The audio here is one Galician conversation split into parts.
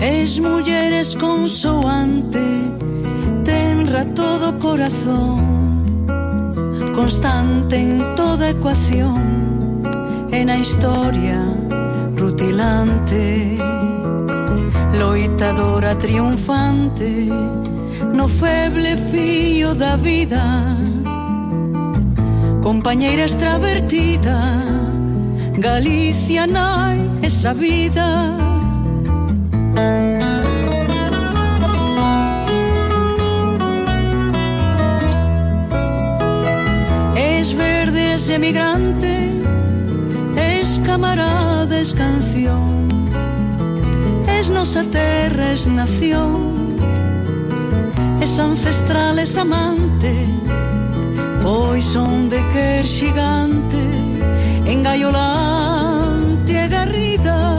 Es mulleres con soante Tenra todo corazón Constante en toda ecuación En a historia rutilante Loitadora triunfante No feble fío da vida Compañeira extravertida Galicia nai esa vida. Es verde, es emigrante, es camarada, es canción. Es nosa terra, es nación. Es ancestral, es amante Pois son de quer xigante engaiolante agarrida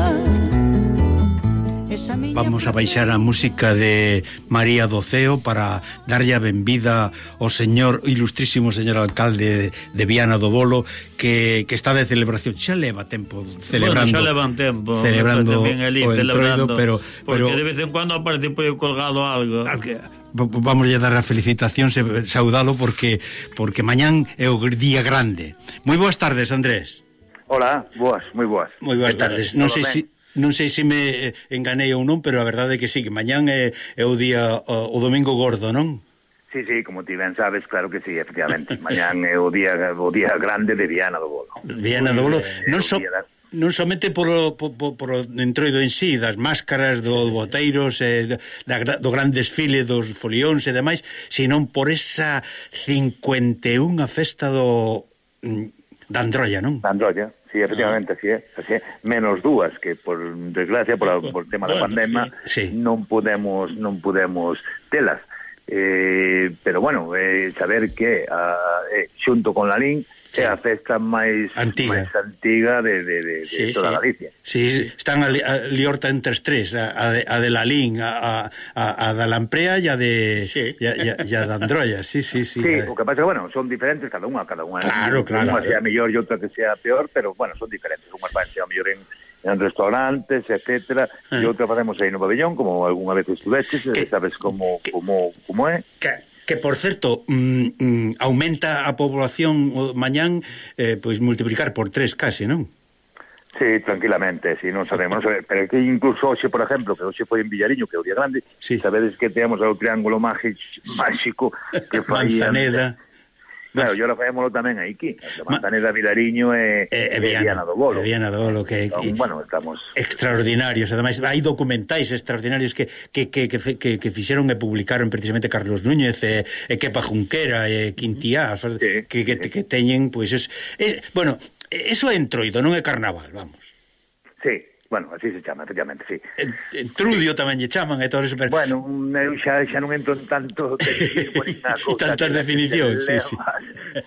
Vamos a baixar a música de María Doceo para darlle a benvida ao señor, ilustrísimo señor alcalde de Viana do Bolo que, que está de celebración. Xa leva tempo celebrando. Bueno, xa levan tempo. Celebrando, ali, o entroido, celebrando pero, pero... Porque de vez en cuando aparece por aí colgado algo. Al que, vamos a dar a felicitación se saudalo porque porque mañán é o día grande. Moi boas tardes, Andrés. Hola, boas, moi boas. Moi boas tardes. Non sei se si non sei se me eh, enganei ou non, pero a verdade é que sí, que mañán é, é o día o, o domingo gordo, non? Sí, sí, como ti ben sabes, claro que sí, efectivamente. mañán é o día o día grande de Viana do Bolo. Viana do Bolo, eh, non só so non somente por, por, por, por o entroido en sí, das máscaras, do boteiros, eh, da, do gran desfile dos folións e demais, senón por esa 51 festa do mm, da Androlla, non? Da Androlla, sí, efectivamente, ah. así é, así é. Menos dúas que por desgracia por, a, por tema bueno, da pandemia sí, sí. non podemos non podemos telas. Eh, pero bueno, eh, saber que a, eh, xunto con la LIN sí. é a festa máis antiga, máis antiga de, de, de, sí, de toda sí. Galicia. Sí, están a, li, a liorta entre as tres, a, a, de, a de Lalín, a, a, a da Lamprea e a de sí. e, a, e a da Androia. Sí, sí, sí. Sí, o que pasa que, bueno, son diferentes cada unha, cada unha. Claro, claro. Unha sea mellor e outra que sea peor, pero, bueno, son diferentes. Unha vai ser mellor en en restaurantes, etcétera, e eh. outra facemos aí no pabellón, como algunha vez estuveches, que, sabes como como como é. Que que por certo mm, mm, aumenta a población o mañán eh, pois multiplicar por tres case, non? Sí, tranquilamente, si sí, non sabemos, non sabemos pero que incluso hoxe, por exemplo, que hoxe foi en Villariño, que é o día grande, sí. sabedes que temos o triángulo mágico, máxico que faían Manzaneda Claro, yo lo faémolo tamén aquí, a Manzaneda Vilariño eh, e, e, e, Viana, Viana do Bolo. E Viana do Bolo que entón, bueno, estamos extraordinarios, ademais hai documentais extraordinarios que que, que, que, que, que fixeron e publicaron precisamente Carlos Núñez e, e Kepa Junquera e Quintiá, sí, que, que, sí. que teñen pois pues, es, es, bueno, eso é entroido, non é carnaval, vamos. Sí, Bueno, así se chama, efectivamente, sí. En, eh, Trudio sí. tamén lle chaman, eh, e todo eso. Pero... Bueno, eu xa, xa non entro en tanto cousa, tantas definicións, sí, sí.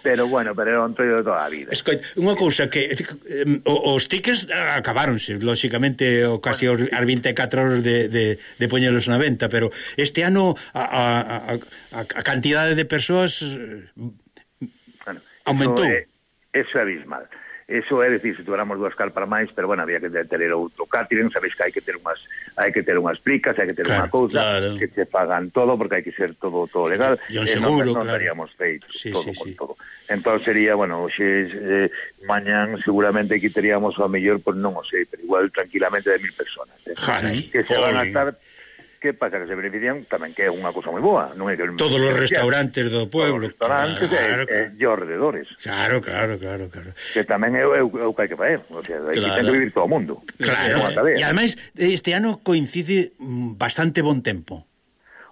Pero bueno, pero era un trudio de toda a vida. Escoit, unha cousa que eh, os tickets acabaronse, lóxicamente, o casi bueno, as 24 horas de, de, de poñelos na venta, pero este ano a, a, a, a cantidade de persoas eh, bueno, aumentou. Eso é, eso é abismal. Eso é decir, se tuéramos dúas carpas máis, pero bueno, había que ter outro catering, sabéis que hai que ter unhas hai que ter unhas pricas, hai que ter claro, unha cousa claro. que se pagan todo porque hai que ser todo todo legal, e eh, seguro, non, non claro. feito sí, todo sí, con sí. todo. Entón sería, bueno, xe eh, mañán seguramente quitaríamos o mellor, pois pues, non o sei, pero igual tranquilamente de mil personas, eh. Jare, que se van a estar Que pasa que se benefician tamén que é unha cosa moi boa, non é que Todos os restaurantes do pueblo, Todos restaurantes claro, e, claro. e, e alrededores. Claro, claro, claro, claro. Que tamén é, é, é o que hai que fazer, o sea, claro. ten que vivir todo o mundo. Claro. E ademais este ano coincide bastante bon tempo.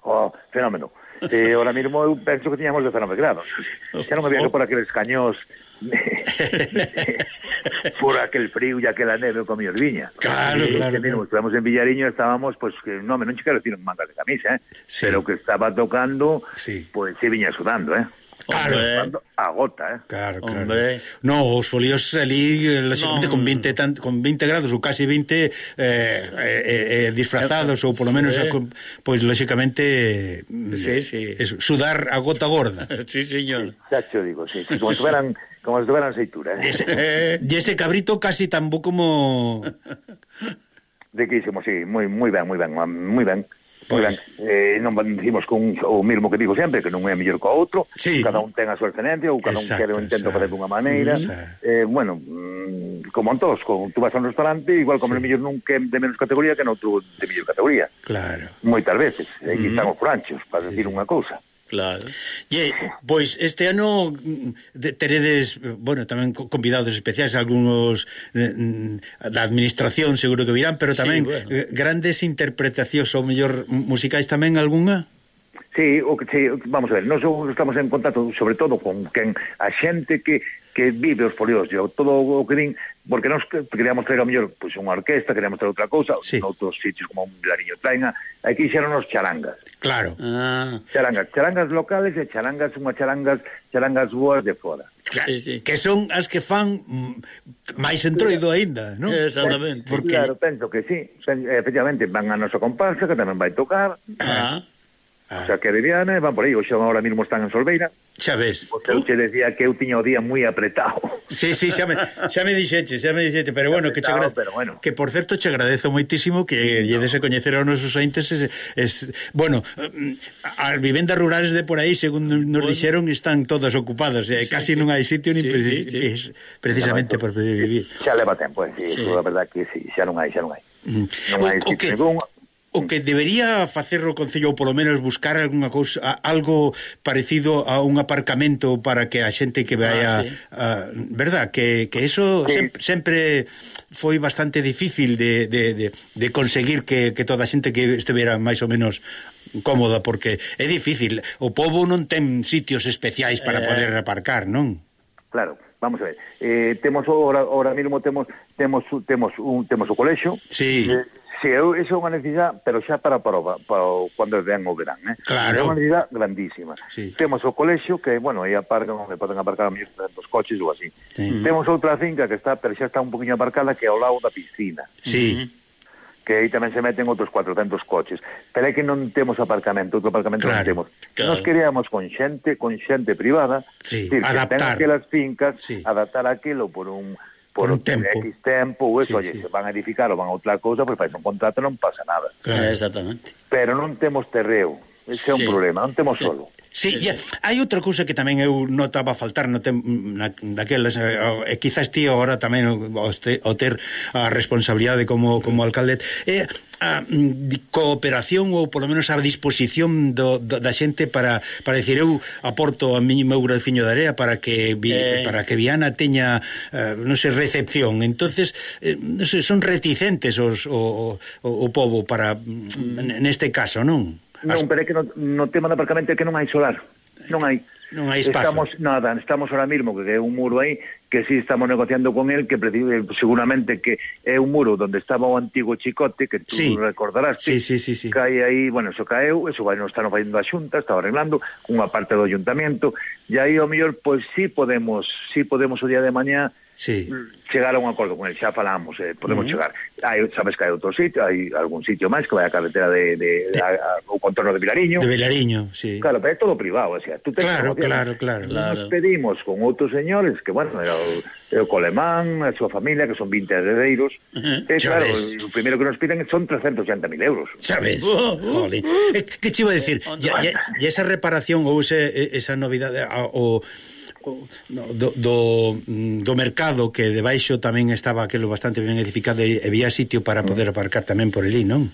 Oh, fenómeno. Eh, ahora mismo eu penso que tiñamos 19 grados. Xa non había oh. por aqueles cañós fora aquel frío e aquela neve con mellor viña. Claro, e, claro. Que, claro. Estivemos en Villariño estábamos, pues, que, no, non che quero decir mangas de camisa, eh? sí. pero que estaba tocando, sí. pues, se viña sudando, eh? Claro, Hombre. agota, eh. Claro, claro. Hombre. No, os folios ali eh, lógicamente non... con 20 tan, con 20 grados ou casi 20 eh, eh, eh, eh disfrazados ou polo menos eh. pois pues, lógicamente sí, eh, sí. Sudar a gota gorda. sí, señor. Chacho digo, sí, como tuveran como tuveran seituras. Ese, y ese cabrito casi tan bo como de que hicimos, sí, moi moi ben, moi ben, moi ben. Pois. Eh, non dicimos con o mismo que digo sempre, que non é mellor co outro, sí. cada un ten a súa excelencia ou cada exacto, un quere un intento facer dunha maneira. Exacto. Eh, bueno, mm, como en todos, con, tú vas a un restaurante, igual como sí. mellor nun que de menos categoría que noutro de mellor categoría. Claro. Moitas veces, aí mm. están os franchos, para sí. decir unha cousa. Claro. E, pois, este ano mm, teredes, bueno, tamén convidados especiais, algúns mm, da administración seguro que virán, pero tamén sí, bueno. Eh, grandes interpretacións ou mellor musicais tamén algunha? Sí, o que, sí, vamos a ver, nós estamos en contacto sobre todo con quen a xente que que vive os folios, yo, todo o que din, porque nós queríamos traer a mellor pois, pues, unha orquesta, queríamos traer outra cousa, sí. outros sitios como un Lariño Traina, aquí xeron os charangas. Claro. Ah. Charangas, charangas locales e charangas, unha charangas, charangas boas de fora. Claro, sí, sí. Que son as que fan mm, máis entroido aínda, non? Eh, exactamente. Porque... Claro, penso que sí. Efectivamente, van a nosa comparsa, que tamén vai tocar. Ah. Ah. O sea, que bebían e van por aí. hoxe ahora mismo están en Solveira. Xa ves. Porque eu te decía que eu tiña o día moi apretado. Sí, sí, xa me, xa me dixete, xa me dixete. Pero bueno, que, che agra... pero bueno. que por certo, che agradezo moitísimo que sí, lle no. dese coñecer aos nosos ointes. Es, es, bueno, as vivendas rurales de por aí, según nos bueno. dixeron, están todas ocupadas. Eh, sí, casi sí. non hai sitio sí, preci sí, sí. precisamente por poder vivir. Xa leva tempo, eh, sí. a verdad que sí, xa non hai, xa non hai. Mm. Non hai o, sitio que... ningún o que debería facer o Concello ou polo menos buscar algunha cousa, algo parecido a un aparcamento para que a xente que vaya ah, sí. a, verdad, que, que eso sí. sempre, sempre foi bastante difícil de, de, de, de conseguir que, que toda a xente que estuvera máis ou menos cómoda, porque é difícil o povo non ten sitios especiais para eh... poder aparcar, non? Claro, vamos a ver. Eh, temos ahora agora mesmo temos temos temos un temos o colexio. Sí. Eh, Sí, eu, eso é unha necesidade, pero xa para, para, para cando ven o verán, eh? Claro. É unha necesidade grandísima. Sí. Temos o colexio, que, bueno, aí aparcan, onde poden aparcar a mellor dos coches ou así. Sí. Temos outra finca que está, pero xa está un poquinho aparcada, que é ao lado da piscina. Sí. Que aí tamén se meten outros 400 coches. Pero é que non temos aparcamento, outro aparcamento claro. non temos. Claro. Nos queríamos con xente, con xente privada, sí. decir, adaptar. que ten aquelas fincas, sí. adaptar aquilo por un por un tempo. X tempo, eso, sí, oye, sí. se van a edificar ou van a outra cousa, pois faz un contrato non pasa nada. Claro, exactamente. Pero non temos terreo, Ese é un sí. problema, non temos sí. solo. Sí, sí, sí. hai outra cousa que tamén eu notaba faltar no tem, na, daquelas eh, e quizás ti agora tamén o, te, o ter a responsabilidade como como alcalde é a mm, cooperación ou polo menos a disposición do, do, da xente para para decir eu aporto a mi meu graciño de area para que vi, eh... para que Viana teña uh, non sei recepción. Entonces, eh, non sei, son reticentes os o, o, o pobo para mm, neste caso, non? Non, pero é que no, no tema do aparcamento é que non hai solar. Non hai. Non hai espazo. Estamos, nada, estamos ahora mismo, que é un muro aí, que sí estamos negociando con él, que eh, seguramente que é un muro donde estaba o antigo chicote, que tú sí. recordarás, sí, sí, sí, sí. cae aí, bueno, eso caeu, eso vai, non están facendo a xunta, estaba arreglando, unha parte do ayuntamiento, e aí, o mellor, pois pues, sí podemos, sí podemos o día de mañá, sí. chegar a un acordo con el xa falamos, eh, podemos uh -huh. chegar. Hai, sabes que hai outro sitio, hai algún sitio máis que vai a carretera de, de, de, A, a, o contorno de Vilariño. De Vilariño, sí. Claro, pero é todo privado, o sea, tú te claro, que, claro, claro, claro. Nos pedimos con outros señores que bueno, era o, o Colemán, a súa familia que son 20 heredeiros. Uh -huh. eh, claro, ves. o primeiro que nos piden son 380.000 euros. Sabes? uh oh, Jolín. Uh. Eh, que che iba a decir? Eh, ya, esa reparación ou ese, esa novidade o no, do, do, mm, do mercado que debaixo tamén estaba aquilo bastante ben edificado e había sitio para poder aparcar tamén por elí, non?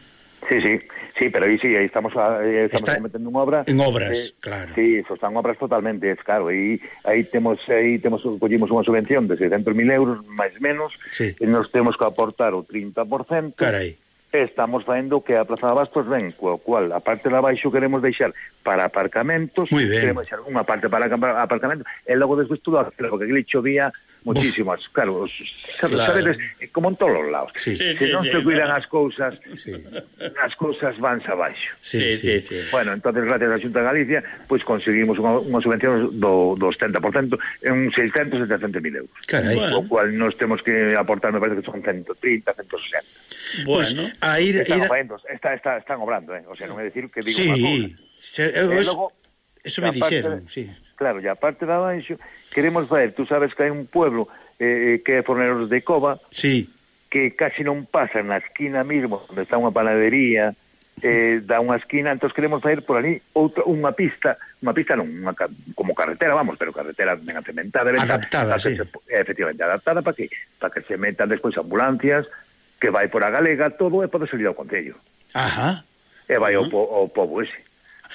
Sí, sí, sí, pero aí sí, aí estamos, eh, estamos Está cometendo unha obra. En obras, eh, claro. Sí, eso están obras totalmente, es claro, e aí temos aí temos collimos unha subvención de 600.000 euros máis menos, sí. e nos temos que aportar o 30%. Carai estamos facendo que a Plaza de Abastos ven, coa cual a parte de abaixo queremos deixar para aparcamentos, queremos deixar unha parte para aparcamentos, e logo despois todo aquilo, porque aquí chovía Muchísimas, Uf. claro, os, sabes, claro. sabedes, eh, como en todos os lados. Sí. Sí, se sí, non sí, se cuidan claro. as cousas, sí. as cousas van abaixo. Sí, sí, sí, sí. Bueno, entonces gracias á Xunta de Galicia, pois pues, conseguimos unha, unha subvención do, do 70%, en 600 700.000 euros. Carai. Bueno. O cual nos temos que aportar, me parece que son 130, 160. Pois, bueno, pues, a ir, están, ir... Obrando, está, está, están obrando, eh? o sea, non é decir que digo sí. unha cousa. Sí, eh, eso me dixeron, sí. Claro, e aparte de abaixo, queremos ver, tú sabes que hai un pueblo eh, eh que é Forneros de Cova, sí. que casi non pasa na esquina mismo, onde está unha panadería, eh, da unha esquina, entón queremos fazer por ali outra, unha pista, unha pista non, unha, como carretera, vamos, pero carretera ben acementada. Ben, adaptada, sí. Se, eh, efectivamente, adaptada para que, para que se metan despois ambulancias, que vai por a Galega, todo e pode salir ao Concello. Ajá. E vai uh -huh. ao, ao povo ese.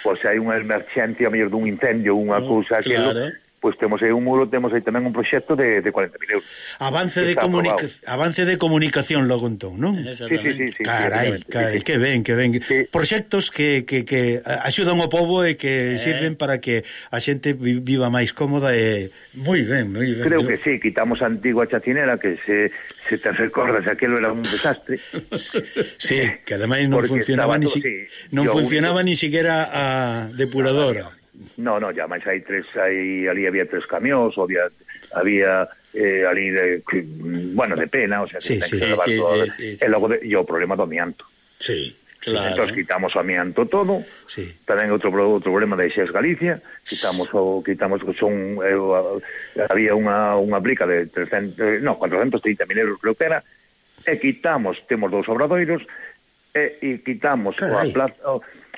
Pois se hai unha emerxencia, mellor dun incendio, unha uh, cousa, claro, aquilo, eh? pois temos aí un muro, temos aí tamén un proxecto de, de 40.000 euros. Avance de, comunica avance de comunicación logo entón, non? Sí, sí, sí, sí, carai, carai, sí. que ben, que ben. Sí. Proxectos que, que, que axudan o pobo e que eh. sirven para que a xente viva máis cómoda e moi ben, moi ben. Creo que sí, quitamos a antigua chacinera que se, se te recordas, aquilo era un desastre. sí, que ademais non Porque funcionaba ni, si, sí, non funcionaba único... ni siquiera a depuradora. Ah, No, no, ya máis hai tres, hai, ali había tres camións, había, había eh, ali de, bueno, de pena, o sea, sí, sí, sí, sí, todo, sí, sí, e logo de, e o problema do amianto. Sí, claro. Entón quitamos o amianto todo. Sí. Tamén outro outro problema de Xes Galicia, quitamos o quitamos son eh, había unha unha brica de 300, eh, no, 430 mineros creo que era, e quitamos, temos dous obradoiros e, e quitamos Carai. a plaza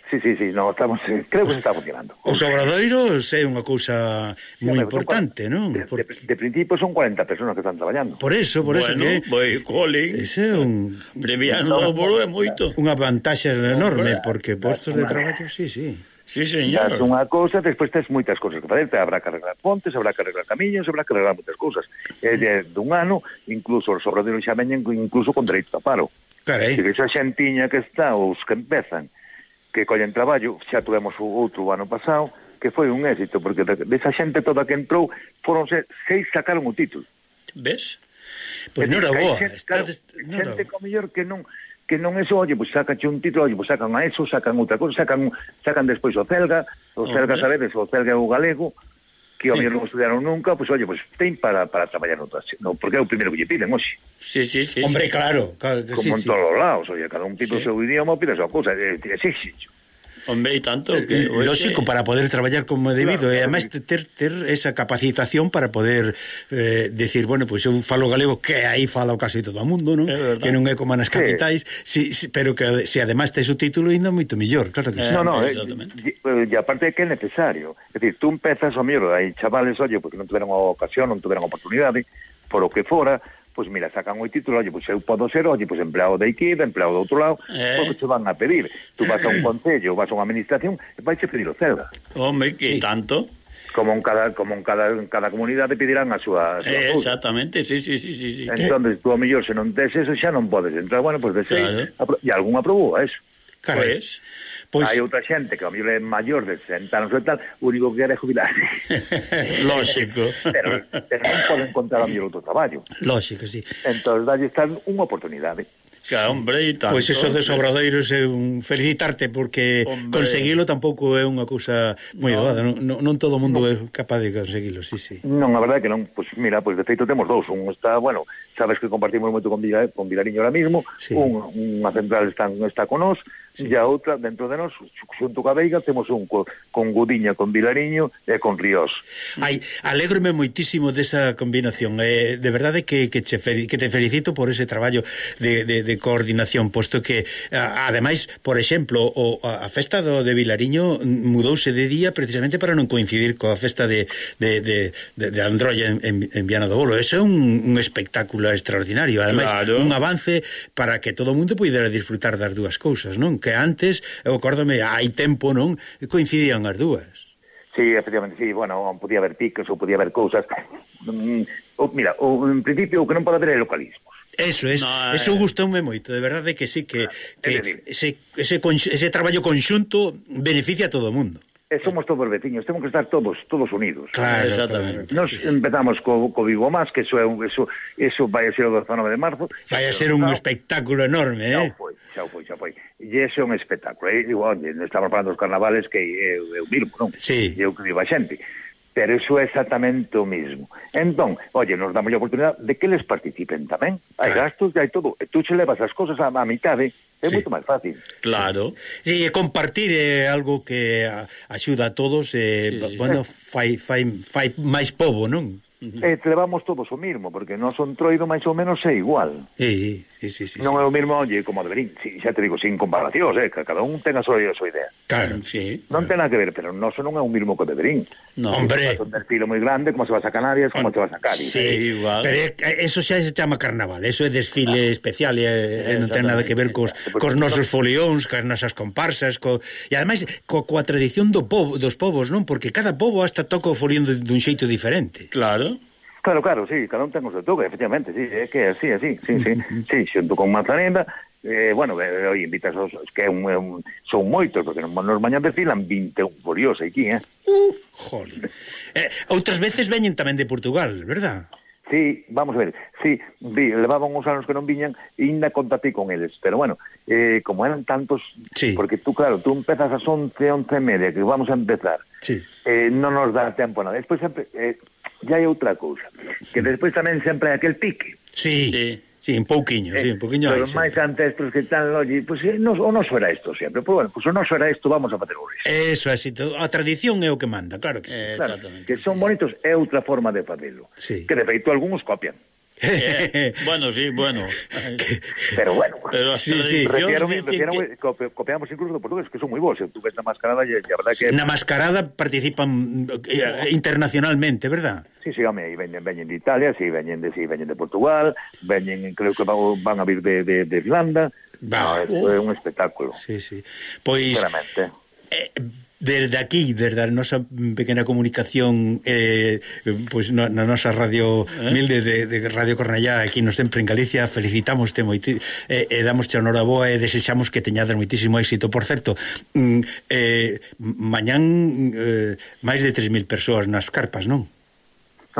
Sí, sí, sí, no, estamos, creo que se está funcionando. Os obradoiros é unha cousa moi importante, non? De, de, de principio son 40 personas que están traballando. Por eso, por bueno, eso que... Bueno, colin. Ese é un... Premiando o bolo é moito. Unha vantaxe enorme, porque postos de traballo, sí, sí. Sí, señor. Das unha cousa, despois tens moitas cousas que facer, habrá que arreglar pontes, habrá que arreglar camiños, habrá que arreglar moitas cousas. É de, dun ano, incluso os obradoiros xa veñen incluso con dereito a paro. Carai. Se esa xentiña que está, os que empezan, que collen traballo, xa tuvemos outro ano pasado, que foi un éxito, porque desa xente toda que entrou, foron se, seis sacaron o título. Ves? Pois non era boa. Xente, claro, xente como mellor que non que non eso, só, oye, pois pues sacache un título, oye, pois pues sacan a eso, sacan outra cosa, sacan, sacan despois o Celga, o Celga, sabedes, o Celga é o galego, que ao sí. mellor non estudiaron nunca, pois, pues, oye, pois pues, ten para, para traballar no no, porque é o primeiro que lle piden, hoxe. Sí, sí, sí. Hombre, sí. claro. claro que Como sí, en sí. todos os lados, oye, cada un tipo sí. seu idioma pide a súa cousa, é, é, é, é, é, é, é, Hombre, tanto eh, que... Lógico, eh, para poder traballar como é debido, claro, eh, claro, e ademais ter, ter esa capacitación para poder eh, decir, bueno, pois pues, eu falo galego, que aí falo casi todo o mundo, non? Que non é como nas capitais, sí. si, si, pero que se si ademais tes o título, ainda moito mellor, claro que eh, sí. No, no, eh, e aparte é que é necesario, é dicir, tú empezas o mellor, hai chavales, oye, porque non tuveron ocasión, non tuveron oportunidade, por o que fora, pois mira, sacan o título, oye, pois eu podo ser, oye, pois empleado de aquí, de empleado do outro lado, eh. pois te van a pedir. Tú vas a un eh. concello, vas a unha administración, e vais a pedir o celda. Home, que sí. tanto como en cada como en cada en cada comunidade pedirán a súa, a súa eh, Exactamente, sí, sí, sí, sí, sí. Entonces, tú a mellor se non tes eso xa non podes entrar. Bueno, pois pues, desei claro. e algún aprobou a eso. Claro. Pues, Pois... Hai outra xente que a mellor é maior de 60 anos e tal, o único que quere é jubilarse. Lógico. pero, pero non pode encontrar a mellor outro traballo. Lógico, sí. Entón, dalle están unha oportunidade. Que, hombre, e tanto. Pois eso de sobradeiros é un felicitarte porque hombre. conseguilo tampouco é unha cousa moi no. doada, non, non, non todo o mundo no. é capaz de conseguilo, sí, sí. Non, a verdade que non, pois pues, mira, pois pues, de feito temos dous, un está, bueno, sabes que compartimos moito con, Vila, con Vilariño ahora mismo, sí. un, unha central está, está con nós, Sí. E a outra, dentro de nós, xunto ca Veiga, temos un co, con Gudiña, con Vilariño e con Ríos. Ai, alégrome moitísimo desa combinación. Eh, de verdade que, que, che que te felicito por ese traballo de, de, de coordinación, posto que, a, ademais, por exemplo, o, a festa do, de Vilariño mudouse de día precisamente para non coincidir coa festa de, de, de, de, de Androlla en, en, en Viana do Bolo. Eso é un, un espectáculo extraordinario. Ademais, claro. un avance para que todo o mundo poidera disfrutar das dúas cousas, non? que antes, eu acórdome, hai tempo, non? Coincidían as dúas. Sí, efectivamente, sí, bueno, podía haber picos ou podía haber cousas. Mm, o, mira, o, en principio o que non pode haber é localismos. Eso es, no, eso eh... gustoume moito, de verdade que sí que, ah, que decir, ese, ese, ese traballo conxunto beneficia a todo o mundo. Somos todos veciños, temos que estar todos todos unidos. Claro, exactamente. Nos empezamos co, co Vivo Más, que eso, é un, eso, eso vai a ser o 19 de marzo. Vai a ser un ah. espectáculo enorme, eh? Xa foi, xa foi, xa foi e ese é un espectáculo. E, digo, onde, estamos falando dos carnavales que é, é o mismo, non? Sí. eu que digo a xente. Pero iso é exactamente o mismo. Entón, oye, nos damos a oportunidade de que les participen tamén. Hai claro. gastos, hai todo. E tú che levas as cosas a, a mitade, é sí. moito máis fácil. Claro. Sí, e compartir é algo que axuda a todos, eh, sí, sí. bueno, fai, fai, fai máis pobo, non? -huh. Eh, e te levamos todos o mismo, porque non son troido máis ou menos é igual. Sí, sí, sí, sí, non é o mismo, oye, como deberín, xa te digo, sin comparacións, eh, que cada un ten a súa, a súa idea. Claro, mm, sí. Non claro. ten nada que ver, pero non son non é o mismo que deberín. No, hombre. Como un perfil moi grande, como se vas a Canarias, como se vas a Cádiz. Sí, eh. igual. Pero eso xa se chama carnaval, eso é desfile ah, especial, e, eh, non ten nada que ver cos, cos nosos folións, cos nosas comparsas, co... e ademais co, coa tradición do povo, dos povos, non? Porque cada povo hasta toca o folión dun xeito diferente. Claro. Claro, claro, sí, cada un ten o seu toque, efectivamente, sí, é que así, así, sí, sí, sí, xunto con Manzaneda, eh, bueno, eh, oi, invitas os, que é un, un, son moitos, porque nos, nos mañan desfilan 21 furios aquí, eh? Uh, joli. Eh, outras veces veñen tamén de Portugal, verdad? Sí, vamos a ver, sí, vi, levaban uns anos que non viñan e ainda contatei con eles, pero bueno, eh, como eran tantos, sí. porque tú, claro, tú empezas ás 11, 11 e media, que vamos a empezar, sí. eh, non nos dá tempo nada. Despois, eh, ya hai outra cousa. Que mm. despois tamén sempre hai aquel pique. Sí, sí. Sí, un pouquiño, eh, sí, un pouquiño. Pero máis ancestros que están loxe, pois pues, eh, nos, o noso era isto sempre. Pero bueno, pues, o noso era isto, vamos a facer o resto. Eso é, si, a tradición é o que manda, claro que sí. Eh, claro, que son bonitos é outra forma de facelo. Sí. Que de feito algúns copian. Eh, bueno, sí, bueno. Pero bueno. Pero sí, sí. Refiero, refiero, que... copiamos incluso do portugués, que son moi bons. Tú ves na mascarada, e a verdad que... Na mascarada participan eh, internacionalmente, verdad? Sí, sí, home, aí veñen, veñen de Italia, sí, veñen de, sí, veñen de Portugal, veñen, creo que van, van a vir de, de, de Irlanda. Va, no, é un espectáculo. Sí, sí. Pois... Sinceramente. Eh, desde aquí, desde a nosa pequena comunicación eh, pois pues, na, na nosa radio eh? humilde de, de Radio Cornellá aquí nos sempre en Galicia, felicitamos te moiti, eh, e damosche honoraboa e desexamos que teñades moitísimo éxito. Por certo, mm, eh, mañán eh, máis de 3.000 persoas nas carpas, non?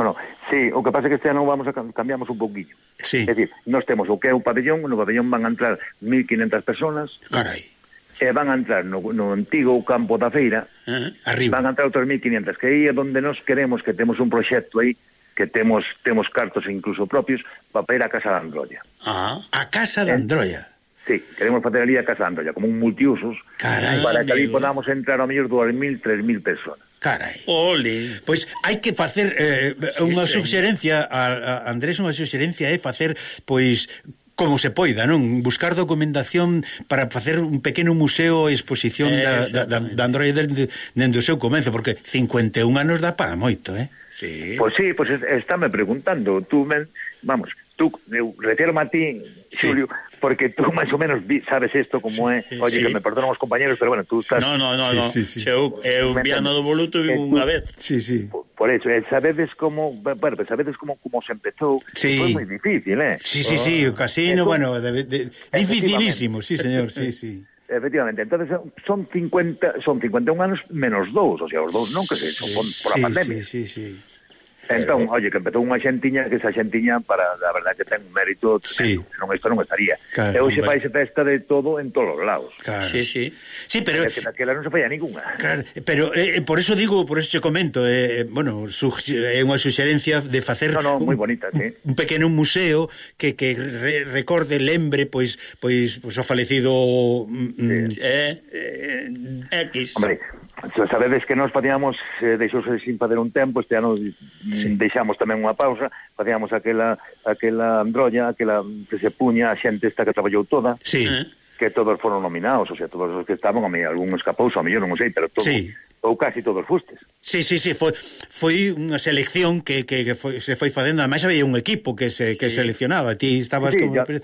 No, no. Sí, o que pasa é que este ano vamos a cambiamos un pouquinho. Sí. É dicir, nós temos o que é o pabellón, no pabellón van a entrar 1.500 personas. Carai e van a entrar no, no antigo campo da feira ah, arriba. van a entrar 3.500 que aí é onde nós queremos que temos un proxecto aí que temos temos cartos incluso propios para ir a Casa da Androia ah, a Casa da Androia Sí, queremos facer ali a Casa da Androia como un multiusos Carai, para que ali podamos entrar ao mellor 2.000, 3.000 personas Carai. Ole. Pois hai que facer eh, sí, unha sí, suxerencia a, a Andrés unha suxerencia é facer pois como se poida, non? Buscar documentación para facer un pequeno museo e exposición da, da, da, da Android dende, dende o seu comenzo, porque 51 anos dá para moito, eh? Sí. Pois sí, pois pues estáme preguntando, tú men, vamos, tú, eu retirome a ti, Xulio, sí. porque tú máis ou menos vi, sabes isto como sí, é, sí, oye, sí. que me perdonan os compañeros, pero bueno, tú estás... No, no, no, sí, no. Sí, sí. Eu, eu, eu viano do voluto vivo eh, unha vez. Sí, sí. Pues, por eso, E sabedes como, bueno, pues sabedes como como se empezou, sí. foi moi difícil, eh? Sí, sí, sí, o casino, Eso, bueno, de, de, dificilísimo, sí, señor, sí, sí. Efectivamente, entonces son 50, son 51 anos menos dous, o sea, os dous non que se son sí, por a sí, pandemia. Sí, sí, sí. Entón, oye, que empezou unha xentiña que esa xentiña, para, a verdade, que ten un mérito sí. non isto non estaría. Claro, e hoxe faise festa de todo en todos os lados. Claro. Sí, sí. Sí, pero... É que naquela non se falla ninguna. Claro, pero eh, eh, por eso digo, por eso te comento, eh, eh bueno, é unha suxerencia de facer no, no, un, moi bonita, sí. un pequeno museo que, que re, recorde, lembre, pois, pois, pois o falecido... Mm, sí. Mm, eh, eh, X. Hombre, sabedes que nós facíamos eh, deixouse sin fazer un tempo este ano sí. deixamos tamén unha pausa facíamos aquela aquela androlla aquela que se puña a xente esta que traballou toda sí. Eh. que todos foron nominados o sea, todos os que estaban a mí, algún escapou, a mellor non sei pero todos sí ou casi todos fustes. Sí, sí, sí, foi, foi unha selección que, que, que foi, se foi facendo, ademais había un equipo que se, que sí. seleccionaba, ti estabas sí, como... Ya... Pe,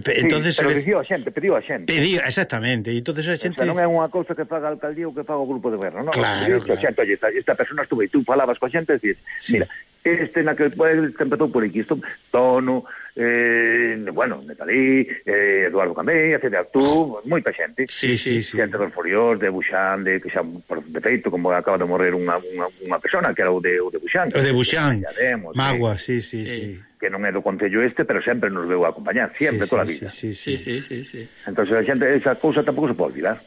pe, entonces, sí, pero sele... pediu a xente, pediu a xente. Pediu, exactamente, e entonces a xente... O sea, non é unha cousa que faga a alcaldía ou que faga o grupo de goberno, non? Claro, claro. A xente, oye, esta, esta persona estuve, e tú falabas coa xente e dices, sí. mira, este na que, pues, empezou por aquí, isto, tono, eh, bueno, Netalí, eh, Eduardo Camé, etcétera, tú, moita xente. Sí, sí, sí. Xente dos Foriós, de Buxán, de que xa por defeito como acaba de morrer unha unha unha persona que era o de o de Buxán. O de Buxán. Demos, Magua, sí, sí, sí. sí. que non é do concello este, pero sempre nos veu a acompañar, sempre sí, toda a vida. Sí, sí, sí, sí, sí, sí. Entonces a xente esa cousa tampouco se pode olvidar.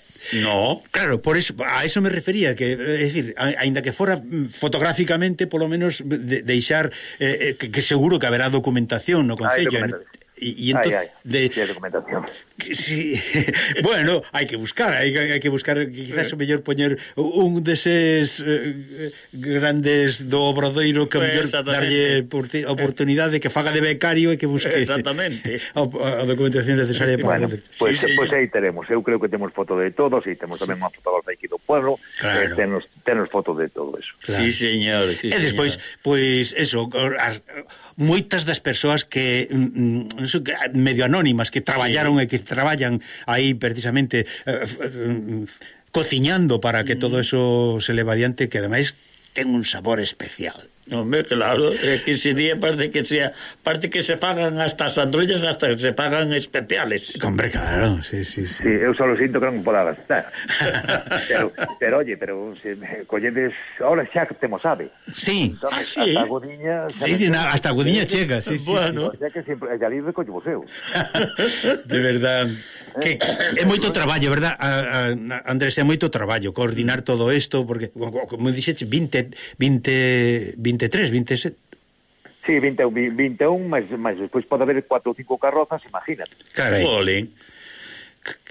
No. Claro, por eso a eso me refería que, é dicir, aínda que fora mm, fotográficamente polo menos de, deixar eh, eh, que, que seguro que haberá documentación no concello. Y, entonces, ay, ay, de, de documentación. Sí, bueno, hai que buscar, hai, hai que buscar quizás o mellor poñer un deses eh, grandes do Obradoiro que pues, mellor darlle eh. oportunidade que faga de becario e que busque Exactamente. A, a documentación necesaria para bueno, Pois pues, sí, sí. pues aí teremos, eu creo que temos foto de todos e temos sí. tamén unha fotovolta aquí do pueblo, eh, claro. eh, temos, temos foto de todo eso. Claro. Sí, señor. Sí, e despois, pois, pues, eso, as, moitas das persoas que mm, mm, non sei, medio anónimas que traballaron sí. e que traballan aí precisamente eh, eh cociñando para que todo mm. eso se leva adiante que ademais ten un sabor especial. Hombre, claro, é que ese día parece que sea, parece que se pagan hasta as andrullas hasta que se pagan especiales. Hombre, claro, sí, sí, sí. sí eu só lo sinto que non poda gastar. pero, pero, oye, pero se me colledes, ahora xa temos ave. Sí, Entonces, ah, sí. Hasta ¿eh? Gudiña... Sí, sí, na, hasta Gudiña chega, sí, sí. Bueno. Sí, sí. O sea que sempre, a libre collo vos eu. De verdad que é moito traballo, verdad? A, a, Andrés, é moito traballo coordinar todo isto porque como dixeche 20 20 23, 27 Sí, 21, 21, mas, mas despois pode haber 4 ou 5 carrozas, imagínate. Carai. Jolín.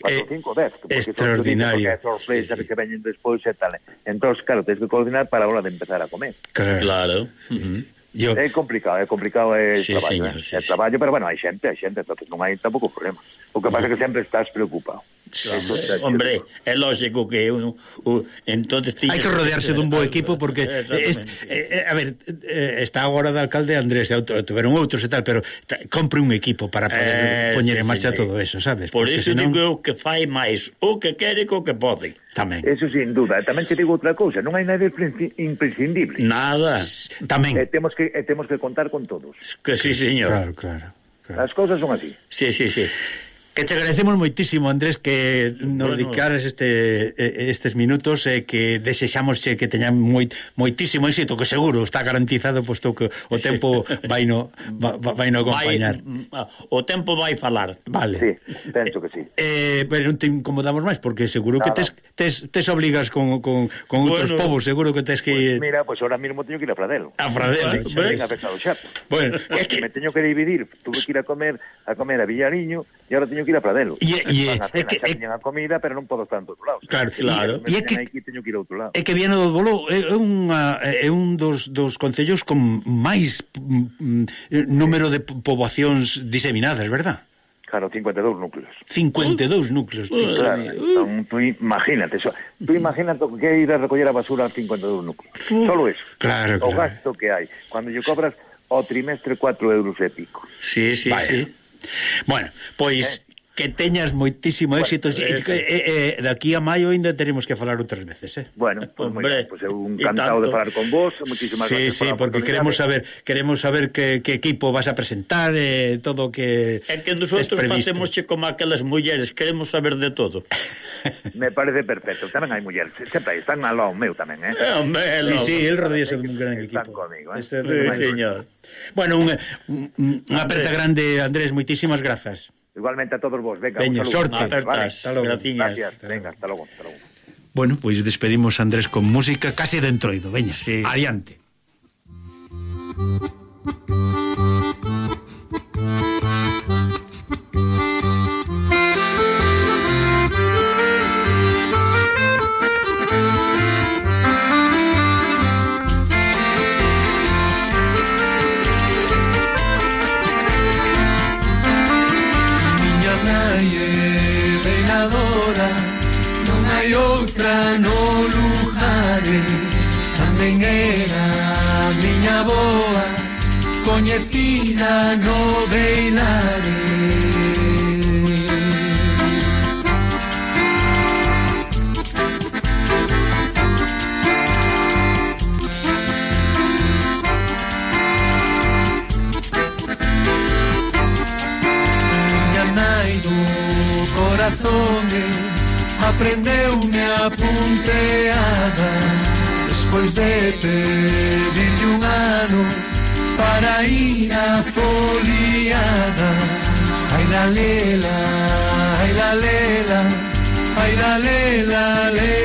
4 ou 5, 10. Extraordinario. Porque as sorpresas sí, sí. que veñen despois e tal. Eh. Entón, claro, tens que coordinar para a hora de empezar a comer. Claro. claro. Uh -huh. Yo... É complicado, é complicado é sí, traballo, señor, eh? sí, é traballo, pero bueno, hai xente, hai xente, entonces non hai tampouco problema. O que pasa é que sempre estás preocupado. Hombre, é lógico que eu o, entonces Hai que rodearse dun bo equipo porque est, eh, eh, a ver, eh, está agora de alcalde Andrés, outro, outros e tal, pero ta, compre un equipo para poder eh, poñer sí, en marcha sí, todo eso, sabes? Por porque eso senón... digo eu que fai máis o que quere co que pode. Tamén. Eso sin duda. Tamén te digo outra cousa, non hai nada imprescindible. Nada. Tamén. Eh, temos que eh, temos que contar con todos. Que sí, señor. Claro, claro. claro. As cousas son así. Sí, sí, sí. Que te agradecemos moitísimo, Andrés, que nos bueno. dedicares este, estes minutos e que desexamos que teñan moi, moitísimo éxito, que seguro está garantizado, posto que o tempo vai no, va, vai no acompañar. Vai, o tempo vai falar. Vale. Sí, penso que sí. Eh, eh pero non te incomodamos máis, porque seguro Nada. que tes, tes, tes obligas con, con, con bueno, outros povos, seguro que tes que... Pois pues mira, pois pues ahora mismo teño que ir a Pradelo. A Pradelo. Ah, xa ben afectado xa. Bueno, es que... Me teño que dividir, tuve que ir a comer a comer a Villariño e ahora teño teño que ir a Pradelo. E, e, e, que, xa tiñan a comida, pero non podo estar en outro lado. Claro, claro. E, é que, aquí, teño que ir a outro lado. É que Viana do Bolo é, unha, é un dos, dos concellos con máis mm, número de poboacións diseminadas, verdad? Claro, 52 núcleos. 52 núcleos. Tío. Claro, entón, tú imagínate eso. Tú imagínate que é ir a recoller a basura a 52 núcleos. Solo eso. Claro, claro. O gasto que hai. Cando lle cobras o trimestre 4 euros e pico. Sí, sí, Vaya. sí. Bueno, pois... Eh, que teñas moitísimo bueno, éxito e, e, e, e, de aquí a maio ainda teremos que falar outras veces, eh? Bueno, pois pues, Hombre, pues, eu un encantado de falar con vos, moitísimas sí, gracias. Sí, sí, por porque queremos saber, queremos saber que, que equipo vas a presentar, eh, todo que É que nosotros facemos como aquelas mulleres, queremos saber de todo. Me parece perfecto. Tamén hai mulleres, sempre están al lado meu tamén, eh? eh hombre, sí, sí, el rodease dun gran equipo. Comigo, eh? Este sí, señor. Bueno, unha, unha aperta grande, Andrés, moitísimas grazas. Igualmente a todos vos. Venga, Veña, sorte. Apertas, vale. Graciñas. Gracias. Hasta Venga, hasta logo. Hasta logo. Bueno, pois pues despedimos a Andrés con música case de entroido. Veña, sí. adiante. Thank. la lela, ay la lela, ay la lela, lela.